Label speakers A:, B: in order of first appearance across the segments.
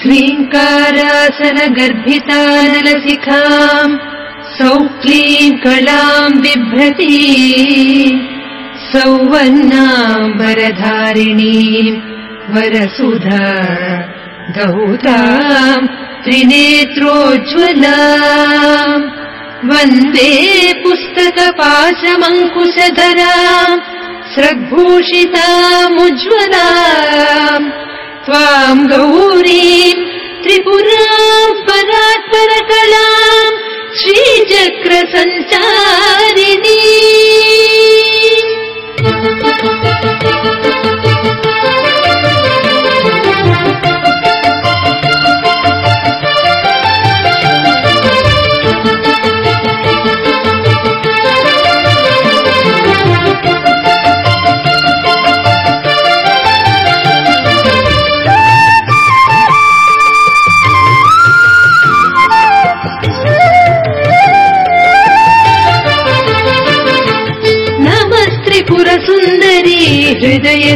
A: ह्रीङ्कारासनगर्भितानलसिखाम् सौक्लीम् कलाम् बिभ्रती सौवन्नाम्बरधारिणीम् वरसुधा गौताम् त्रिनेत्रोज्ज्वला वन्दे पुस्तकपाशमङ्कुशधरा स्रग्भूषितामुज्ज्वला त्वाम् गौरीम् त्रिपुरा परात्परकलाम् श्रीचक्रसञ्चारिणी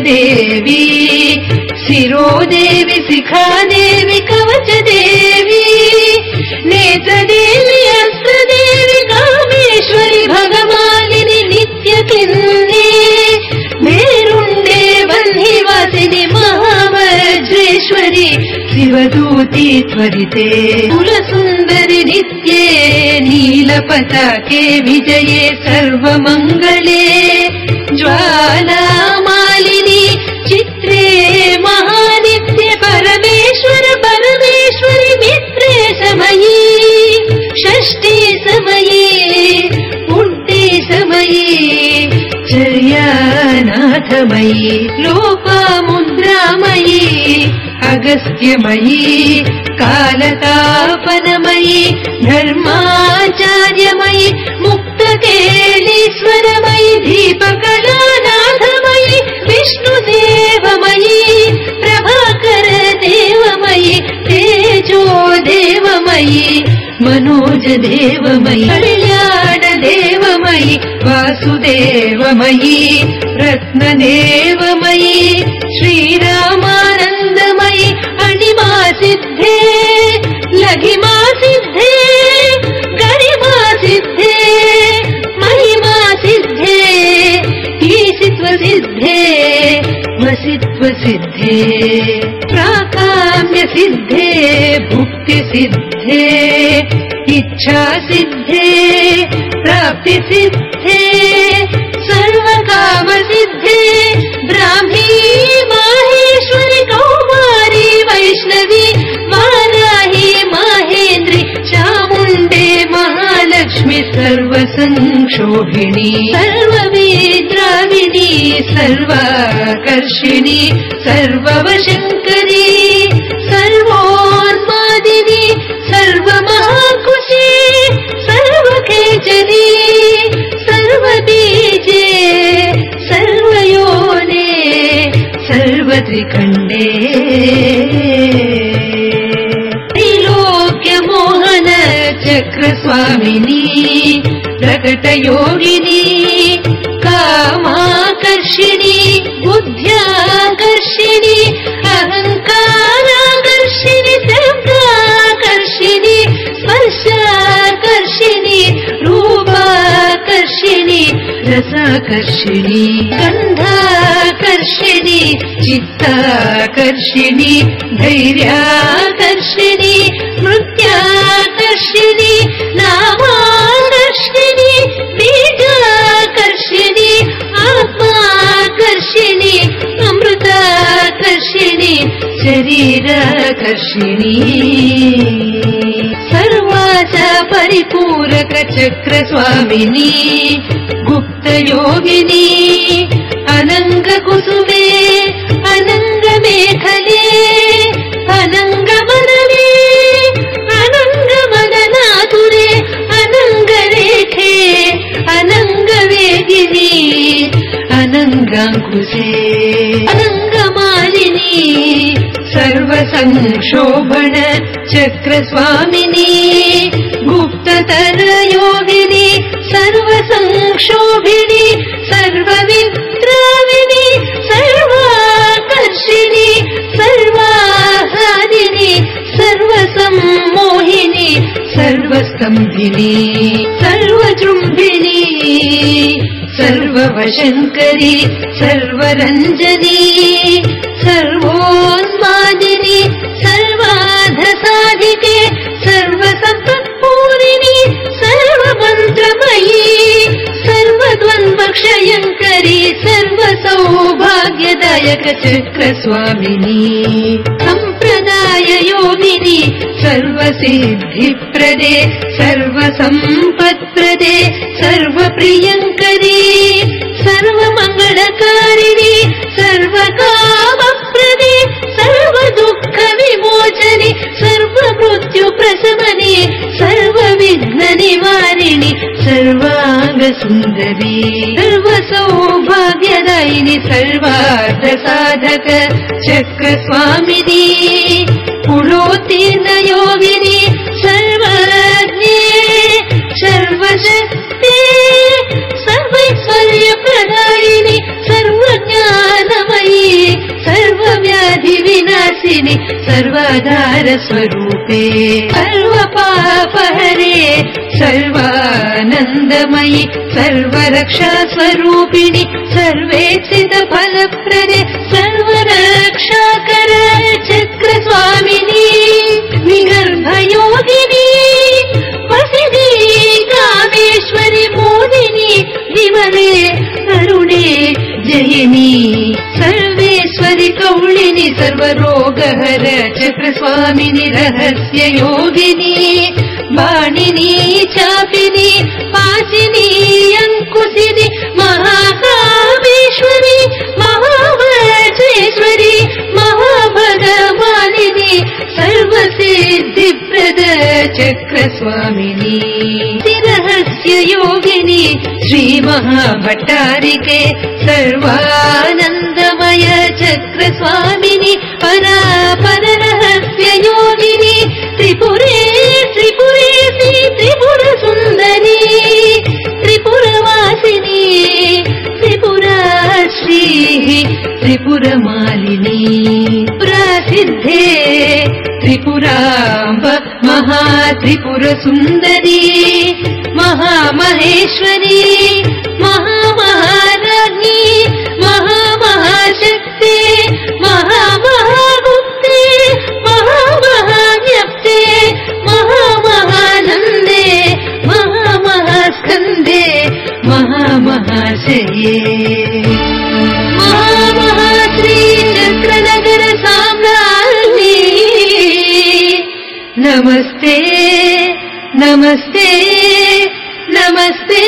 A: देवी शिरो देवि शिखा देवि कवच देवी नेत्रदेवी अस्त्रदेवि कामेश्वरि भगवानिनि नित्यकिन्ने मेरुण्डे वह्निवासिनि महावज्रेश्वरि शिवदूति त्वरिते कुलसुन्दरि नित्ये नीलपताके विजये सर्वमङ्गले षष्ठी समये पुण्ये समये चर्यानाथमयी लोपामुद्रामयी अगस्त्यमयी कालतापनमयी धर्माचार्यमयी मुक्तकेलीश्वरमयी दीपकलानाथमयी विष्णुदेवमयी प्रभाकर देवमयी तेजो देवमयी मनोज देवमयी कल्याण देवमयी वासुदेवमयी रत्नदेवमयी श्रीरामानन्दमयी अणिमा सिद्धे लघिमा सिद्धे गरिमा सिद्धे महिमा सिद्धे ईशित्व सिद्धे वसित्व सिद्धे प्राकाम्य सिद्धे भुक्ति सिद्धे इच्छा सिद्धे प्राप्ति सिद्धे सर्वकाम सिद्धे। ब्राह्मी माहेश्वरि कौमारी वैष्णवी वाराही माहेन्द्रि चामुण्डे महालक्ष्मि सर्वसंक्षोभिणी। सर्ववेद्राविणी सर्वाकर्षिणी सर्ववशङ्करी सर्वत्रिखण्डे त्रैलोक्यमोहन चक्रस्वामिनी प्रकटयोगिनी कामाकर्षिणी बुद्ध्याकर्षिणी अहङ्काराकर्षिणि शब्दाकर्षिणि स्पर्शाकर्षिणि रूपाकर्षिणि रसाकर्षिणि चित्ताकर्षिणि धैर्याकर्षिणि नृत्याकर्षिणि नामाकर्षिणि बीजाकर्षिणि आत्माकर्षिणि अमृताकर्षिणि शरीराकर्षिणी सर्वाचा परिपूरक चक्रस्वामिनी गुप्तयोगिनी अनङ्गङ्कुशे। अनङ्गमालिनी। सर्वसङ्क्षोभण चक्रस्वामिनी। गुप्ततरयोगिनी सर्वसंक्षोभिणि सर्वविद्राविणि सर्वाकर्षिणि सर्वाहादिनि सर्वसंमोहिनि सर्वस्तम्भिनी। सर्ववशङ्करी सर्वरञ्जनी सर्वोन्मादिनी सर्वाधसाधिके सर्वसम्पत्पूरिणी सर्वमन्त्रमयी सर्वद्वन्द्वक्षयङ्करी सर्वसौभाग्यदायक चक्रस्वामिनी सम्प्रदाय योगिनी सर्वसिद्धिप्रदे सर्वसम्पत्प्रदे सर्वमङ्गलकारिणी सर्वकामप्रदे सर्वदुःखविमोचनि सर्वमृत्युप्रशमने सर्वविघ्ननिवारिणि सर्वाङ्गसुन्दरी सर्वसौभाग्यदायिनि सर्वार्थसाधक चक्रस्वामिनी सर्वव्याधिविनाशिनि सर्वाधारस्वरूपे। सर्वपापहरे सर्वानन्दमयि सर्वरक्षास्वरूपिणि सर्वेक्षितफलप्रदे सर्वरक्षाकर सर्वरोगहर चक्रस्वामिनि रहस्य योगिनी बाणिनी चापिनी पाचिनी अङ्कुशिनि महाकामेश्वरी महावजेश्वरी महाभगवानिनि सर्वसिद्धिप्रद चक्रस्वामिनी సత్యయోగిని శ్రీ మహాభట్టారికే సర్వానందమయ చక్ర స్వామిని పరాపర రహస్య యోగిని త్రిపురే త్రిపురేసి త్రిపుర సుందరి త్రిపుర త్రిపురవాసిని త్రిపురాశ్రీ త్రిపురమాలిని ప్రసిద్ధే త్రిపురా महात्रिपुरसुन्दरी महामहेश्वरी महामहाराज्ञी महामहाशक्ते नमस्ते नमस्ते नमस्ते